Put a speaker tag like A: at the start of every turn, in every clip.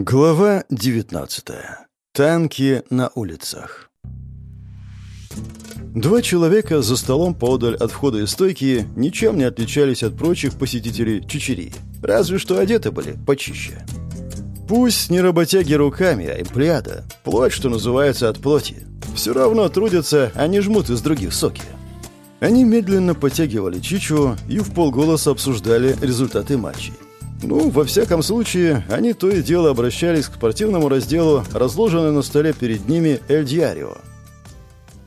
A: Глава 19. Танки на улицах. Два человека за столом поодаль от входа и стойки ничем не отличались от прочих посетителей чечери, разве что одеты были почище. Пусть не работяги руками, а имплиада, плоть, что называется, от плоти. Все равно трудятся, а не жмут из других соки. Они медленно потягивали чичу и в полголоса обсуждали результаты матчей. Ну, во всяком случае, они то и дело обращались к спортивному разделу, разложенной на столе перед ними «Эль Диарио».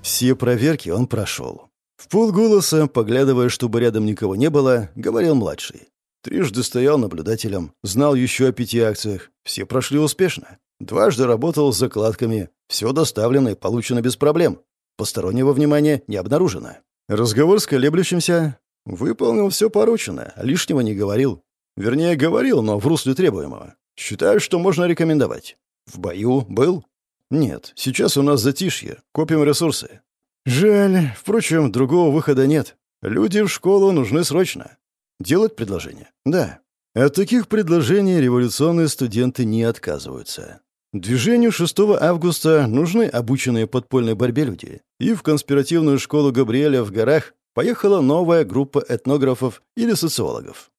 A: Все проверки он прошел. В полголоса, поглядывая, чтобы рядом никого не было, говорил младший. Трижды стоял наблюдателем, знал еще о пяти акциях. Все прошли успешно. Дважды работал с закладками. Все доставлено и получено без проблем. Постороннего внимания не обнаружено. Разговор с колеблющимся. Выполнил все поручено, лишнего не говорил. Вернее, говорил, но в русле требуемого. Считаю, что можно рекомендовать. В бою был? Нет, сейчас у нас затишье, копим ресурсы. Жаль, впрочем, другого выхода нет. Люди в школу нужны срочно. Делать предложение? Да. От таких предложений революционные студенты не отказываются. Движению 6 августа нужны обученные подпольной борьбе люди. И в конспиративную школу Габриэля в горах поехала новая группа этнографов или социологов.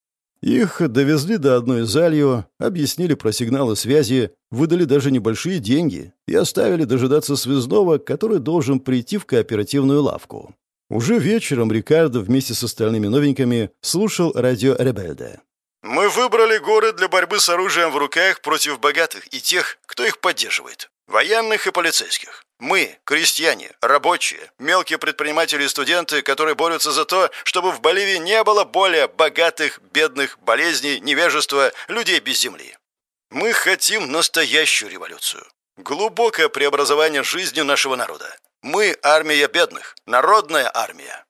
A: Их довезли до одной залью, объяснили про сигналы связи, выдали даже небольшие деньги и оставили дожидаться связного, который должен прийти в кооперативную лавку. Уже вечером Рикардо вместе с остальными новенькими слушал радио Ребельде. «Мы выбрали горы для борьбы с оружием в руках против богатых и тех, кто их поддерживает. Военных и полицейских. Мы, крестьяне, рабочие, мелкие предприниматели и студенты, которые борются за то, чтобы в Боливии не было более богатых, бедных, болезней, невежества, людей без земли. Мы хотим настоящую революцию. Глубокое преобразование жизни нашего народа. Мы армия бедных, народная армия.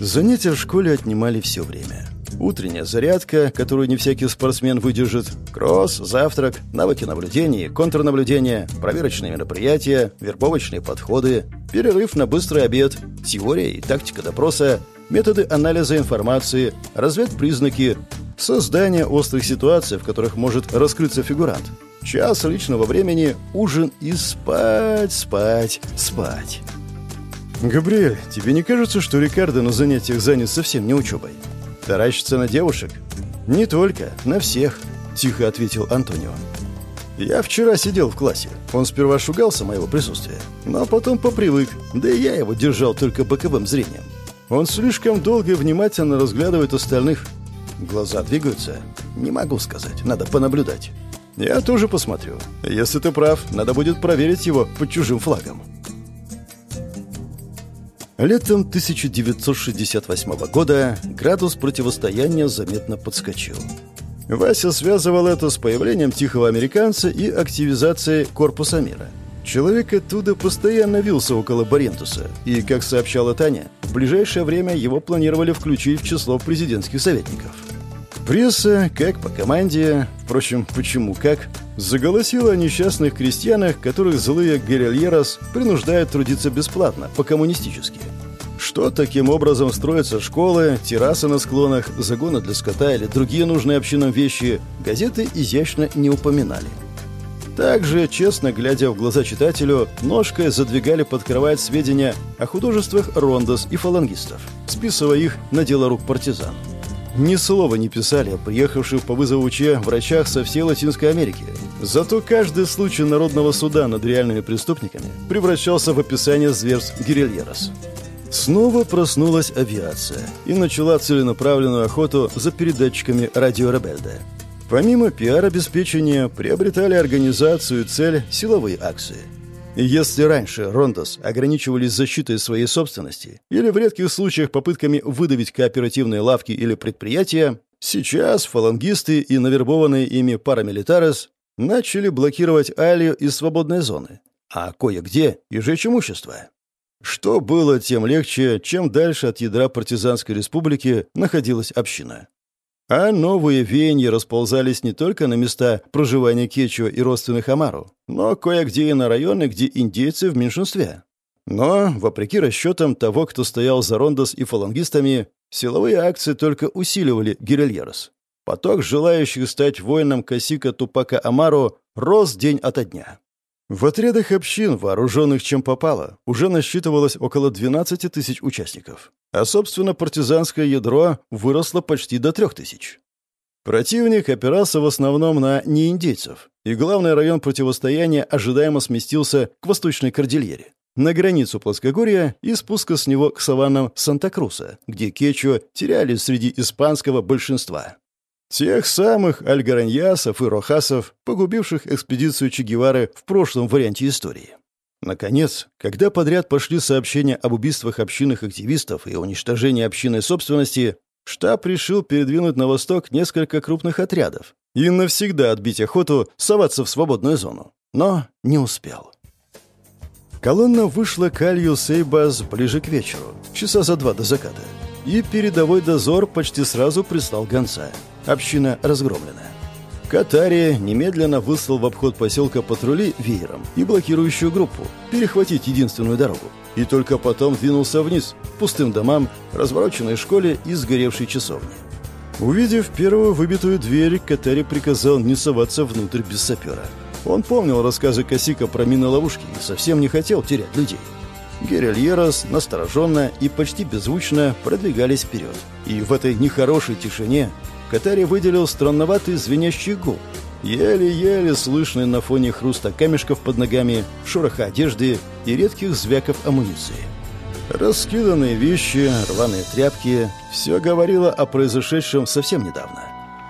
A: Занятия в школе отнимали все время. Утренняя зарядка, которую не всякий спортсмен выдержит, кросс, завтрак, навыки наблюдения, контрнаблюдения, проверочные мероприятия, вербовочные подходы, перерыв на быстрый обед, теория и тактика допроса, методы анализа информации, разведпризнаки, создание острых ситуаций, в которых может раскрыться фигурант. Час личного времени, ужин и спать, спать, спать. «Габриэль, тебе не кажется, что Рикардо на занятиях занят совсем не учебой?» «Таращится на девушек?» «Не только, на всех», — тихо ответил Антонио. «Я вчера сидел в классе. Он сперва шугался моего присутствия, но потом попривык, да и я его держал только боковым зрением. Он слишком долго и внимательно разглядывает остальных. Глаза двигаются? Не могу сказать, надо понаблюдать. Я тоже посмотрю. Если ты прав, надо будет проверить его под чужим флагом». Летом 1968 года градус противостояния заметно подскочил. Вася связывал это с появлением тихого американца и активизацией корпуса мира. Человек оттуда постоянно вился около Барентуса, и, как сообщала Таня, в ближайшее время его планировали включить в число президентских советников. Пресса, как по команде, впрочем, почему как, заголосила о несчастных крестьянах, которых злые герильерос принуждают трудиться бесплатно, по-коммунистически. Что таким образом строятся школы, террасы на склонах, загоны для скота или другие нужные общинам вещи, газеты изящно не упоминали. Также, честно глядя в глаза читателю, ножкой задвигали под кровать сведения о художествах рондос и фалангистов, списывая их на дело рук партизан. Ни слова не писали о приехавших по вызову ЧЕ врачах со всей Латинской Америки. Зато каждый случай народного суда над реальными преступниками превращался в описание зверств гирильерос. Снова проснулась авиация и начала целенаправленную охоту за передатчиками радио Ребельда. Помимо пиар-обеспечения, приобретали организацию и цель силовые акции – если раньше Рондос ограничивались защитой своей собственности или в редких случаях попытками выдавить кооперативные лавки или предприятия, сейчас фалангисты и навербованные ими парамилитарес начали блокировать Алию из свободной зоны, а кое-где и жечь имущество. Что было тем легче, чем дальше от ядра партизанской республики находилась община. А новые веяния расползались не только на места проживания Кечуа и родственных Амару, но кое-где и на районы, где индейцы в меньшинстве. Но, вопреки расчетам того, кто стоял за Рондос и фалангистами, силовые акции только усиливали гирильерос. Поток желающих стать воином Косика Тупака Амару рос день ото дня. В отрядах общин, вооруженных чем попало, уже насчитывалось около 12 тысяч участников, а, собственно, партизанское ядро выросло почти до 3 тысяч. Противник опирался в основном на неиндейцев, и главный район противостояния ожидаемо сместился к восточной кордильере, на границу плоскогорья и спуска с него к саваннам Санта-Круса, где кечуа терялись среди испанского большинства. Тех самых альгараньясов и рохасов, погубивших экспедицию Че Гевары в прошлом варианте истории. Наконец, когда подряд пошли сообщения об убийствах общинных активистов и уничтожении общинной собственности, штаб решил передвинуть на восток несколько крупных отрядов и навсегда отбить охоту соваться в свободную зону. Но не успел. Колонна вышла к Алью Сейбас ближе к вечеру, часа за два до заката, и передовой дозор почти сразу прислал гонца — Община разгромлена. Катария немедленно выслал в обход поселка патрули веером и блокирующую группу, перехватить единственную дорогу. И только потом двинулся вниз, пустым домам, развороченной школе и сгоревшей часовне. Увидев первую выбитую дверь, Катари приказал не соваться внутрь без сапера. Он помнил рассказы Косика про мины-ловушки и совсем не хотел терять людей. Геральерос настороженно и почти беззвучно продвигались вперед. И в этой нехорошей тишине Катари выделил странноватый звенящий гул, еле-еле слышный на фоне хруста камешков под ногами, шороха одежды и редких звяков амуниции. Раскиданные вещи, рваные тряпки — все говорило о произошедшем совсем недавно.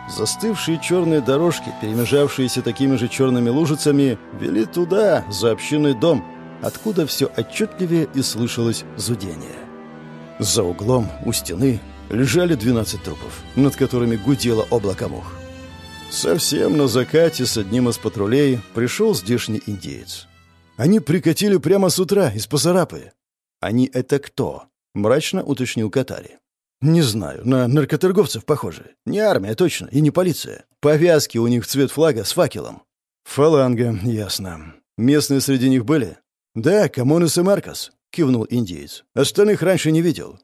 A: Застывшие черные дорожки, перемежавшиеся такими же черными лужицами, вели туда, за общинный дом, откуда все отчетливее и слышалось зудение. За углом, у стены, лежали 12 трупов, над которыми гудело облако мух. Совсем на закате с одним из патрулей пришел здешний индеец. Они прикатили прямо с утра из Пасарапы. Они это кто? Мрачно уточнил Катари. Не знаю, на наркоторговцев похоже. Не армия точно и не полиция. Повязки у них цвет флага с факелом. Фаланга, ясно. Местные среди них были? Да, Камонес и Маркос, кивнул индеец. Остальных раньше не видел.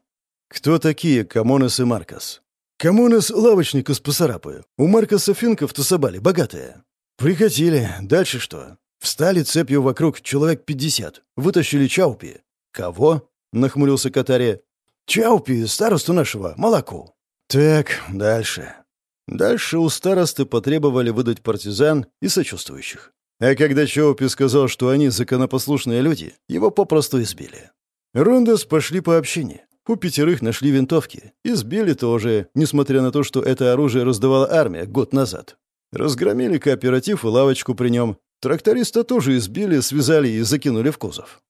A: Кто такие Камонес и Маркос? Камонес — лавочник из Пасарапы. У Маркоса финка в Тусобали, богатые. Прикатили. Дальше что? Встали цепью вокруг человек пятьдесят. Вытащили Чаупи. Кого? Нахмурился Катари. Чаупи, старосту нашего, мальку. Так, дальше. Дальше у старосты потребовали выдать партизан и сочувствующих. А когда Чаупи сказал, что они законопослушные люди, его попросту избили. Рундес пошли по общине. У пятерых нашли винтовки. Избили тоже, несмотря на то, что это оружие раздавала армия год назад. Разгромили кооператив и лавочку при нем. Тракториста тоже избили, связали и закинули в кузов.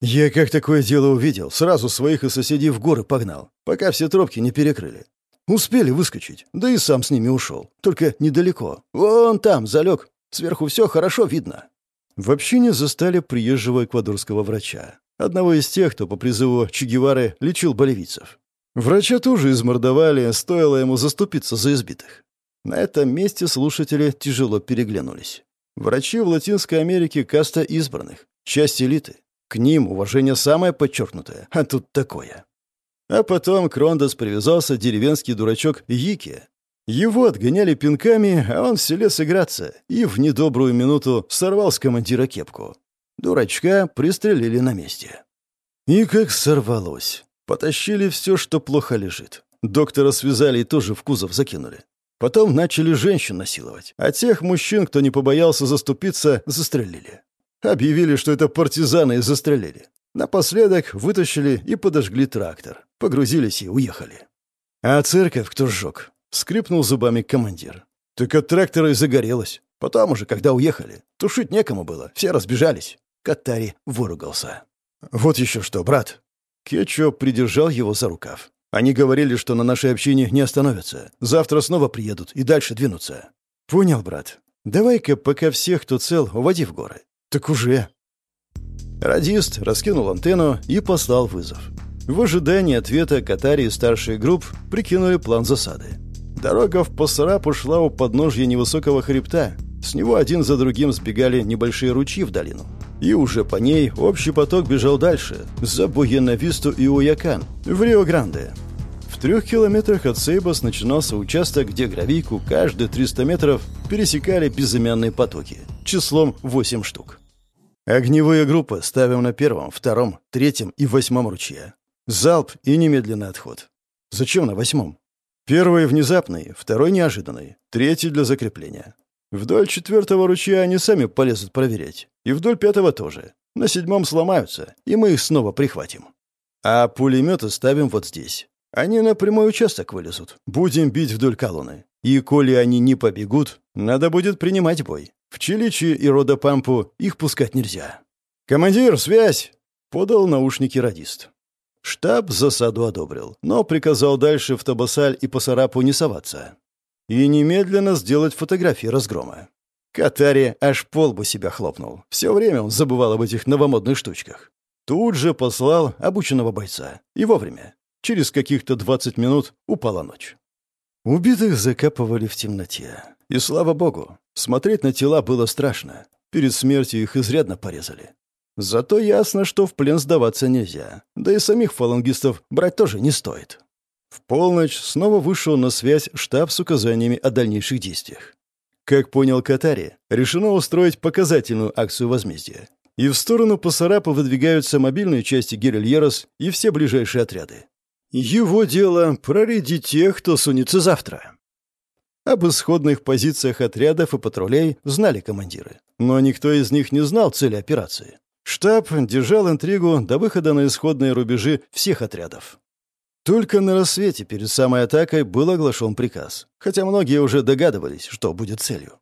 A: Я как такое дело увидел, сразу своих и соседей в горы погнал, пока все тропки не перекрыли. Успели выскочить, да и сам с ними ушел. Только недалеко. Вон там, залег. Сверху все хорошо видно. В общине застали приезжего эквадорского врача. Одного из тех, кто по призыву Че лечил болевицев. Врача тоже измордовали, стоило ему заступиться за избитых. На этом месте слушатели тяжело переглянулись. Врачи в Латинской Америке каста избранных, часть элиты. К ним уважение самое подчеркнутое, а тут такое. А потом к Рондос привязался деревенский дурачок Йики. Его отгоняли пинками, а он в селе сыграться, и в недобрую минуту сорвал с командира кепку. Дурачка пристрелили на месте. И как сорвалось. Потащили все, что плохо лежит. Доктора связали и тоже в кузов закинули. Потом начали женщин насиловать, а тех мужчин, кто не побоялся заступиться, застрелили. Объявили, что это партизаны и застрелили. Напоследок вытащили и подожгли трактор. Погрузились и уехали. А церковь кто сжег? Скрипнул зубами командир. Так от трактора и загорелась. Потом уже, когда уехали. Тушить некому было, все разбежались. Катари выругался. «Вот еще что, брат!» Кетчо придержал его за рукав. «Они говорили, что на нашей общине не остановятся. Завтра снова приедут и дальше двинутся». «Понял, брат. Давай-ка пока всех, кто цел, уводи в горы». «Так уже». Радист раскинул антенну и послал вызов. В ожидании ответа Катари и старшие групп прикинули план засады. Дорога в Пасарапу шла у подножья невысокого хребта. С него один за другим сбегали небольшие ручьи в долину. И уже по ней общий поток бежал дальше, за Буенависту и Уякан, в Рио-Гранде. В трех километрах от Сейбас начинался участок, где гравийку каждые 300 метров пересекали безымянные потоки, числом 8 штук. Огневые группы ставим на первом, втором, третьем и восьмом ручье. Залп и немедленный отход. Зачем на восьмом? Первый внезапный, второй неожиданный, третий для закрепления. Вдоль четвертого ручья они сами полезут проверять. И вдоль пятого тоже. На седьмом сломаются, и мы их снова прихватим. А пулеметы ставим вот здесь. Они на прямой участок вылезут. Будем бить вдоль колонны. И коли они не побегут, надо будет принимать бой. В Чиличи и Родопампу их пускать нельзя. «Командир, связь!» — подал наушники радист. Штаб засаду одобрил, но приказал дальше в Табасаль и Пасарапу не соваться. И немедленно сделать фотографии разгрома. Катари аж полбу себя хлопнул. Все время он забывал об этих новомодных штучках. Тут же послал обученного бойца. И вовремя. Через каких-то 20 минут упала ночь. Убитых закапывали в темноте. И слава богу, смотреть на тела было страшно. Перед смертью их изрядно порезали. Зато ясно, что в плен сдаваться нельзя. Да и самих фалангистов брать тоже не стоит. В полночь снова вышел на связь штаб с указаниями о дальнейших действиях. Как понял Катари, решено устроить показательную акцию возмездия. И в сторону Пасарапа выдвигаются мобильные части Герильерос и все ближайшие отряды. Его дело — проредить тех, кто сунется завтра. Об исходных позициях отрядов и патрулей знали командиры, но никто из них не знал цели операции. Штаб держал интригу до выхода на исходные рубежи всех отрядов. Только на рассвете перед самой атакой был оглашен приказ, хотя многие уже догадывались, что будет целью.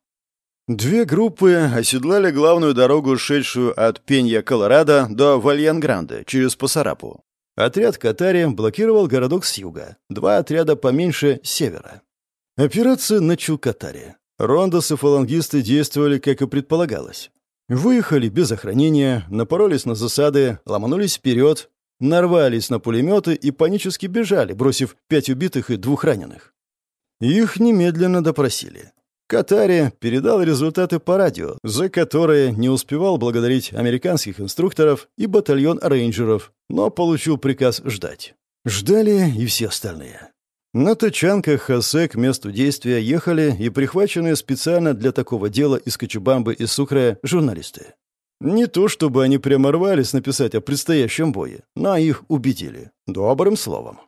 A: Две группы оседлали главную дорогу, шедшую от Пенья-Колорадо до Вальянгранде через Пасарапу. Отряд Катари блокировал городок с юга, два отряда поменьше — с севера. Операция начал Катари. Рондос и фалангисты действовали, как и предполагалось. Выехали без охранения, напоролись на засады, ломанулись вперед, нарвались на пулеметы и панически бежали, бросив пять убитых и двух раненых. Их немедленно допросили. Катари передал результаты по радио, за которые не успевал благодарить американских инструкторов и батальон рейнджеров, но получил приказ ждать. Ждали и все остальные. На тачанках Хосе к месту действия ехали и прихваченные специально для такого дела из Кочубамбы и Сукрая журналисты. Не то чтобы они прямо рвались написать о предстоящем бое, но их убедили. Добрым словом.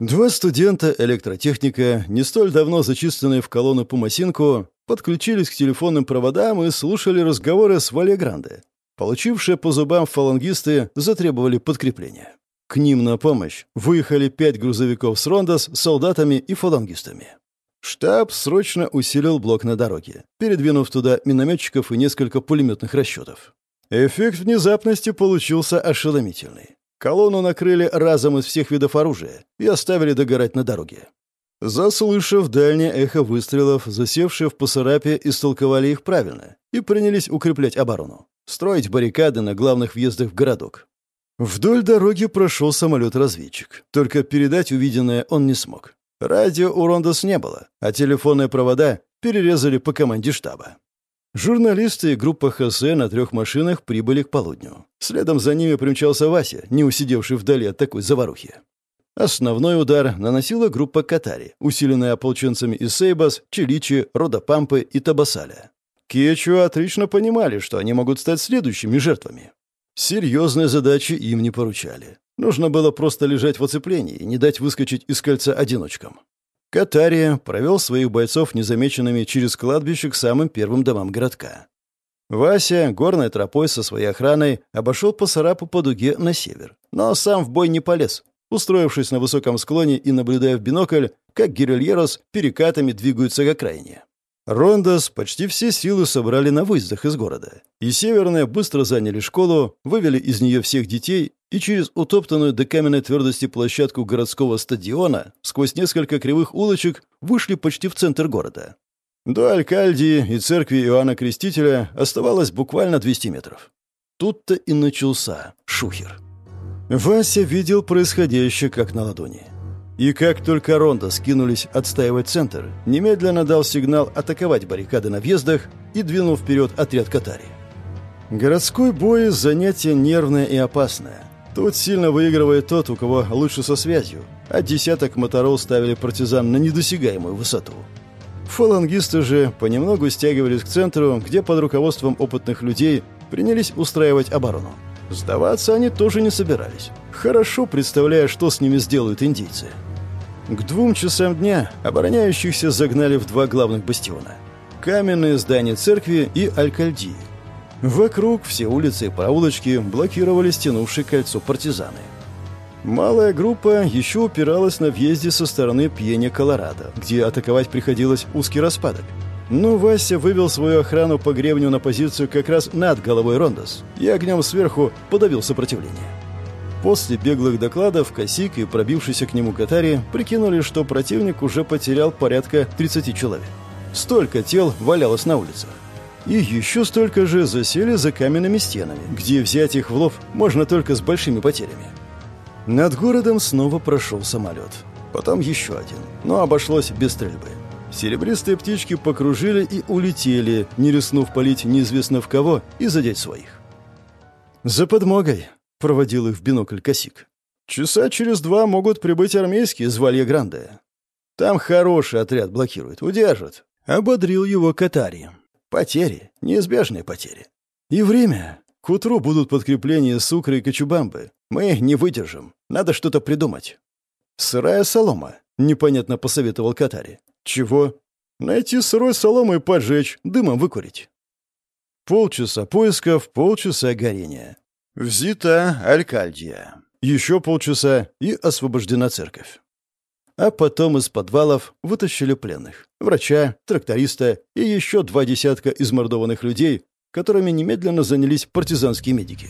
A: Два студента электротехника, не столь давно зачисленные в колонну по Масинку, подключились к телефонным проводам и слушали разговоры с Вале Гранде. Получившие по зубам фалангисты затребовали подкрепления. К ним на помощь выехали пять грузовиков с Рондос, солдатами и фалангистами. Штаб срочно усилил блок на дороге, передвинув туда минометчиков и несколько пулеметных расчетов. Эффект внезапности получился ошеломительный. Колонну накрыли разом из всех видов оружия и оставили догорать на дороге. Заслышав дальнее эхо выстрелов, засевшие в Пасарапе истолковали их правильно и принялись укреплять оборону, строить баррикады на главных въездах в городок. Вдоль дороги прошел самолет-разведчик. Только передать увиденное он не смог. Радио у Рондос не было, а телефонные провода перерезали по команде штаба. Журналисты и группа ХС на трех машинах прибыли к полудню. Следом за ними примчался Вася, не усидевший вдали от такой заварухи. Основной удар наносила группа Катари, усиленная ополченцами из Сейбас, Чиличи, Родопампы и Табасаля. Кечу отлично понимали, что они могут стать следующими жертвами. Серьезные задачи им не поручали. Нужно было просто лежать в оцеплении и не дать выскочить из кольца одиночкам. Катария провел своих бойцов незамеченными через кладбище к самым первым домам городка. Вася горной тропой со своей охраной обошел по Сарапу по дуге на север, но сам в бой не полез, устроившись на высоком склоне и наблюдая в бинокль, как гирильерос перекатами двигаются к окраине. Рондос почти все силы собрали на выездах из города. И северные быстро заняли школу, вывели из нее всех детей и через утоптанную до каменной твердости площадку городского стадиона сквозь несколько кривых улочек вышли почти в центр города. До Алькальдии и церкви Иоанна Крестителя оставалось буквально 200 метров. Тут-то и начался шухер. Вася видел происходящее как на ладони. И как только Ронда скинулись отстаивать центр, немедленно дал сигнал атаковать баррикады на въездах и двинул вперед отряд Катари. Городской бой – занятие нервное и опасное. Тут сильно выигрывает тот, у кого лучше со связью, а десяток моторол ставили партизан на недосягаемую высоту. Фалангисты же понемногу стягивались к центру, где под руководством опытных людей принялись устраивать оборону. Сдаваться они тоже не собирались, хорошо представляя, что с ними сделают индийцы. К двум часам дня обороняющихся загнали в два главных бастиона – каменные здания церкви и Алькальдии. Вокруг все улицы и проулочки блокировали стянувшие кольцо партизаны. Малая группа еще упиралась на въезде со стороны Пьене Колорадо, где атаковать приходилось узкий распадок. Но Вася вывел свою охрану по гребню на позицию как раз над головой Рондос и огнем сверху подавил сопротивление. После беглых докладов Косик и пробившийся к нему Катари прикинули, что противник уже потерял порядка 30 человек. Столько тел валялось на улицах. И еще столько же засели за каменными стенами, где взять их в лов можно только с большими потерями. Над городом снова прошел самолет. Потом еще один, но обошлось без стрельбы. Серебристые птички покружили и улетели, не рискнув полить неизвестно в кого и задеть своих. «За подмогой», — проводил их в бинокль косик. «Часа через два могут прибыть армейские из Валья Гранде. Там хороший отряд блокирует, удержат». Ободрил его Катари. «Потери, неизбежные потери. И время. К утру будут подкрепления Сукры и Кочубамбы. Мы не выдержим. Надо что-то придумать. Сырая солома, непонятно посоветовал Катари. Чего? Найти сырой соломы и поджечь, дымом выкурить. Полчаса поисков, полчаса горения. Взята Алькальдия. Еще полчаса и освобождена церковь. А потом из подвалов вытащили пленных. Врача, тракториста и еще два десятка измордованных людей, которыми немедленно занялись партизанские медики.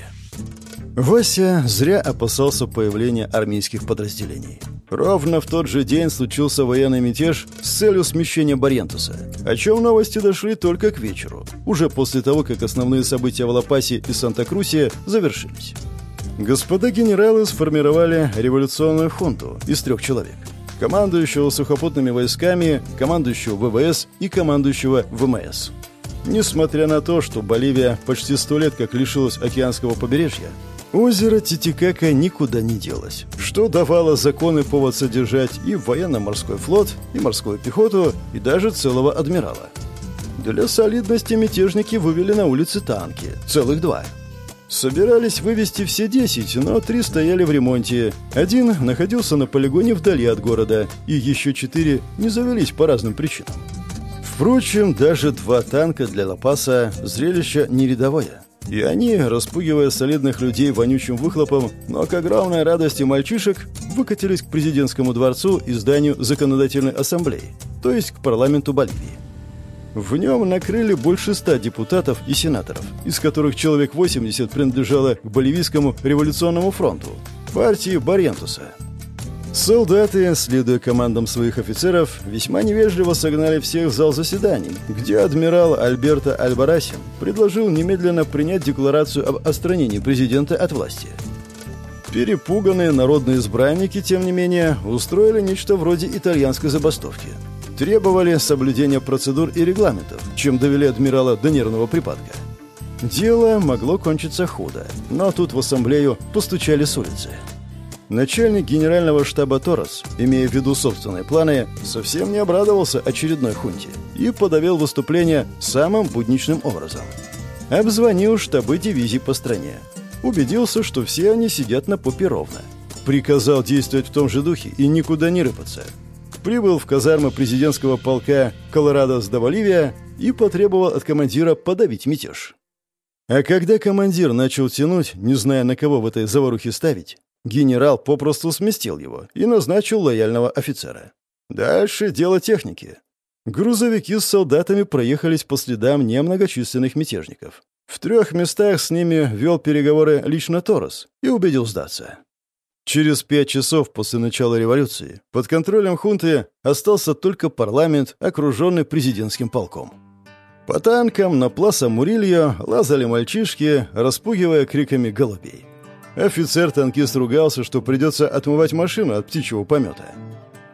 A: Вася зря опасался появления армейских подразделений. Ровно в тот же день случился военный мятеж с целью смещения Барьентуса, о чем новости дошли только к вечеру, уже после того, как основные события в Лапасе и Санта-Крусе завершились. Господа генералы сформировали революционную хунту из трех человек. Командующего сухопутными войсками, командующего ВВС и командующего ВМС. Несмотря на то, что Боливия почти сто лет как лишилась океанского побережья, озеро Титикака никуда не делось, что давало законы повод содержать и военно-морской флот, и морскую пехоту, и даже целого адмирала. Для солидности мятежники вывели на улицы танки, целых два. Собирались вывести все десять, но три стояли в ремонте. Один находился на полигоне вдали от города, и еще четыре не завелись по разным причинам. Впрочем, даже два танка для Лопаса – зрелище не рядовое. И они, распугивая солидных людей вонючим выхлопом, но к огромной радости мальчишек, выкатились к президентскому дворцу и зданию законодательной ассамблеи, то есть к парламенту Боливии. В нем накрыли больше ста депутатов и сенаторов, из которых человек 80 принадлежало к Боливийскому революционному фронту, партии Барьентуса – Солдаты, следуя командам своих офицеров, весьма невежливо согнали всех в зал заседаний, где адмирал Альберто Альбарасин предложил немедленно принять декларацию об отстранении президента от власти. Перепуганные народные избранники, тем не менее, устроили нечто вроде итальянской забастовки. Требовали соблюдения процедур и регламентов, чем довели адмирала до нервного припадка. Дело могло кончиться худо, но тут в ассамблею постучали с улицы. Начальник генерального штаба Торос, имея в виду собственные планы, совсем не обрадовался очередной хунте и подавил выступление самым будничным образом. Обзвонил штабы дивизий по стране. Убедился, что все они сидят на попе ровно. Приказал действовать в том же духе и никуда не рыпаться. Прибыл в казармы президентского полка Колорадос до Боливия и потребовал от командира подавить мятеж. А когда командир начал тянуть, не зная, на кого в этой заварухе ставить, Генерал попросту сместил его и назначил лояльного офицера. Дальше дело техники. Грузовики с солдатами проехались по следам немногочисленных мятежников. В трех местах с ними вел переговоры лично Торос и убедил сдаться. Через пять часов после начала революции под контролем хунты остался только парламент, окруженный президентским полком. По танкам на Пласа Мурильо лазали мальчишки, распугивая криками голубей. Офицер-танкист ругался, что придется отмывать машину от птичьего помета.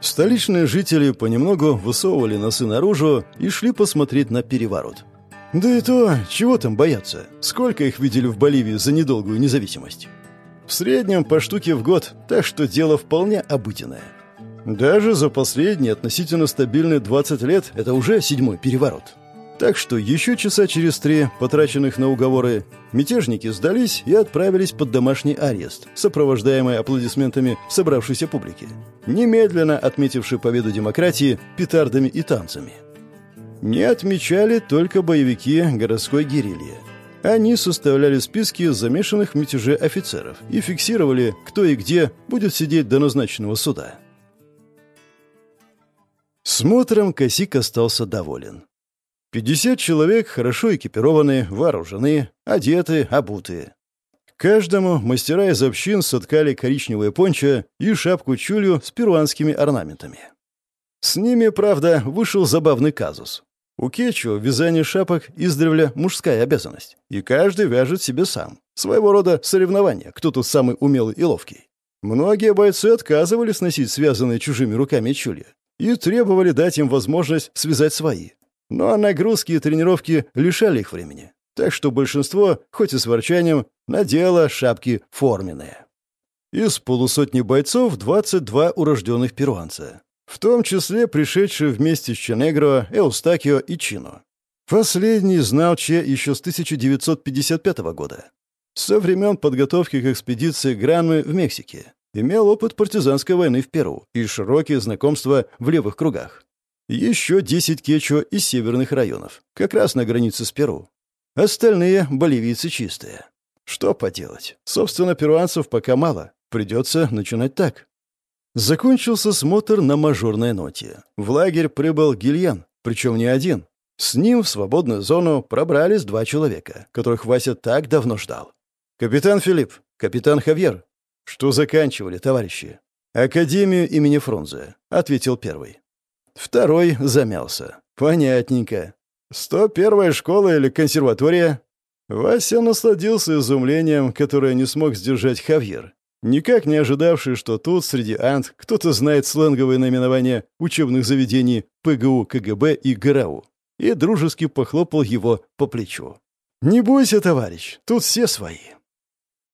A: Столичные жители понемногу высовывали носы наружу и шли посмотреть на переворот. Да и то, чего там бояться? Сколько их видели в Боливии за недолгую независимость? В среднем по штуке в год, так что дело вполне обыденное. Даже за последние относительно стабильные 20 лет это уже седьмой переворот. Так что еще часа через три, потраченных на уговоры, мятежники сдались и отправились под домашний арест, сопровождаемые аплодисментами собравшейся публики, немедленно отметившей победу демократии петардами и танцами. Не отмечали только боевики городской герильи. Они составляли списки замешанных в мятеже офицеров и фиксировали, кто и где будет сидеть до назначенного суда. Смотром Косик остался доволен. Пятьдесят человек хорошо экипированы, вооружены, одеты, обуты. Каждому мастера из общин соткали коричневое пончо и шапку-чулью с перуанскими орнаментами. С ними, правда, вышел забавный казус. У Кечу вязание шапок издревле мужская обязанность, и каждый вяжет себе сам. Своего рода соревнование, кто тут самый умелый и ловкий. Многие бойцы отказывались носить связанные чужими руками чулья и требовали дать им возможность связать свои. Но нагрузки и тренировки лишали их времени. Так что большинство, хоть и с ворчанием, надело шапки форменные. Из полусотни бойцов 22 урожденных перуанца. В том числе пришедшие вместе с Ченегро, Эустакио и Чино. Последний знал Че еще с 1955 года. Со времен подготовки к экспедиции Гранмы в Мексике. Имел опыт партизанской войны в Перу и широкие знакомства в левых кругах. Еще 10 кечо из северных районов, как раз на границе с Перу. Остальные — боливийцы чистые. Что поделать? Собственно, перуанцев пока мало. Придется начинать так. Закончился смотр на мажорной ноте. В лагерь прибыл Гильян, причем не один. С ним в свободную зону пробрались два человека, которых Вася так давно ждал. «Капитан Филипп, капитан Хавьер». «Что заканчивали, товарищи?» «Академию имени Фрунзе», — ответил первый. Второй замялся. «Понятненько. 101-я школа или консерватория?» Вася насладился изумлением, которое не смог сдержать Хавьер. Никак не ожидавший, что тут, среди ант, кто-то знает сленговые наименования учебных заведений ПГУ, КГБ и ГРАУ. И дружески похлопал его по плечу. «Не бойся, товарищ, тут все свои».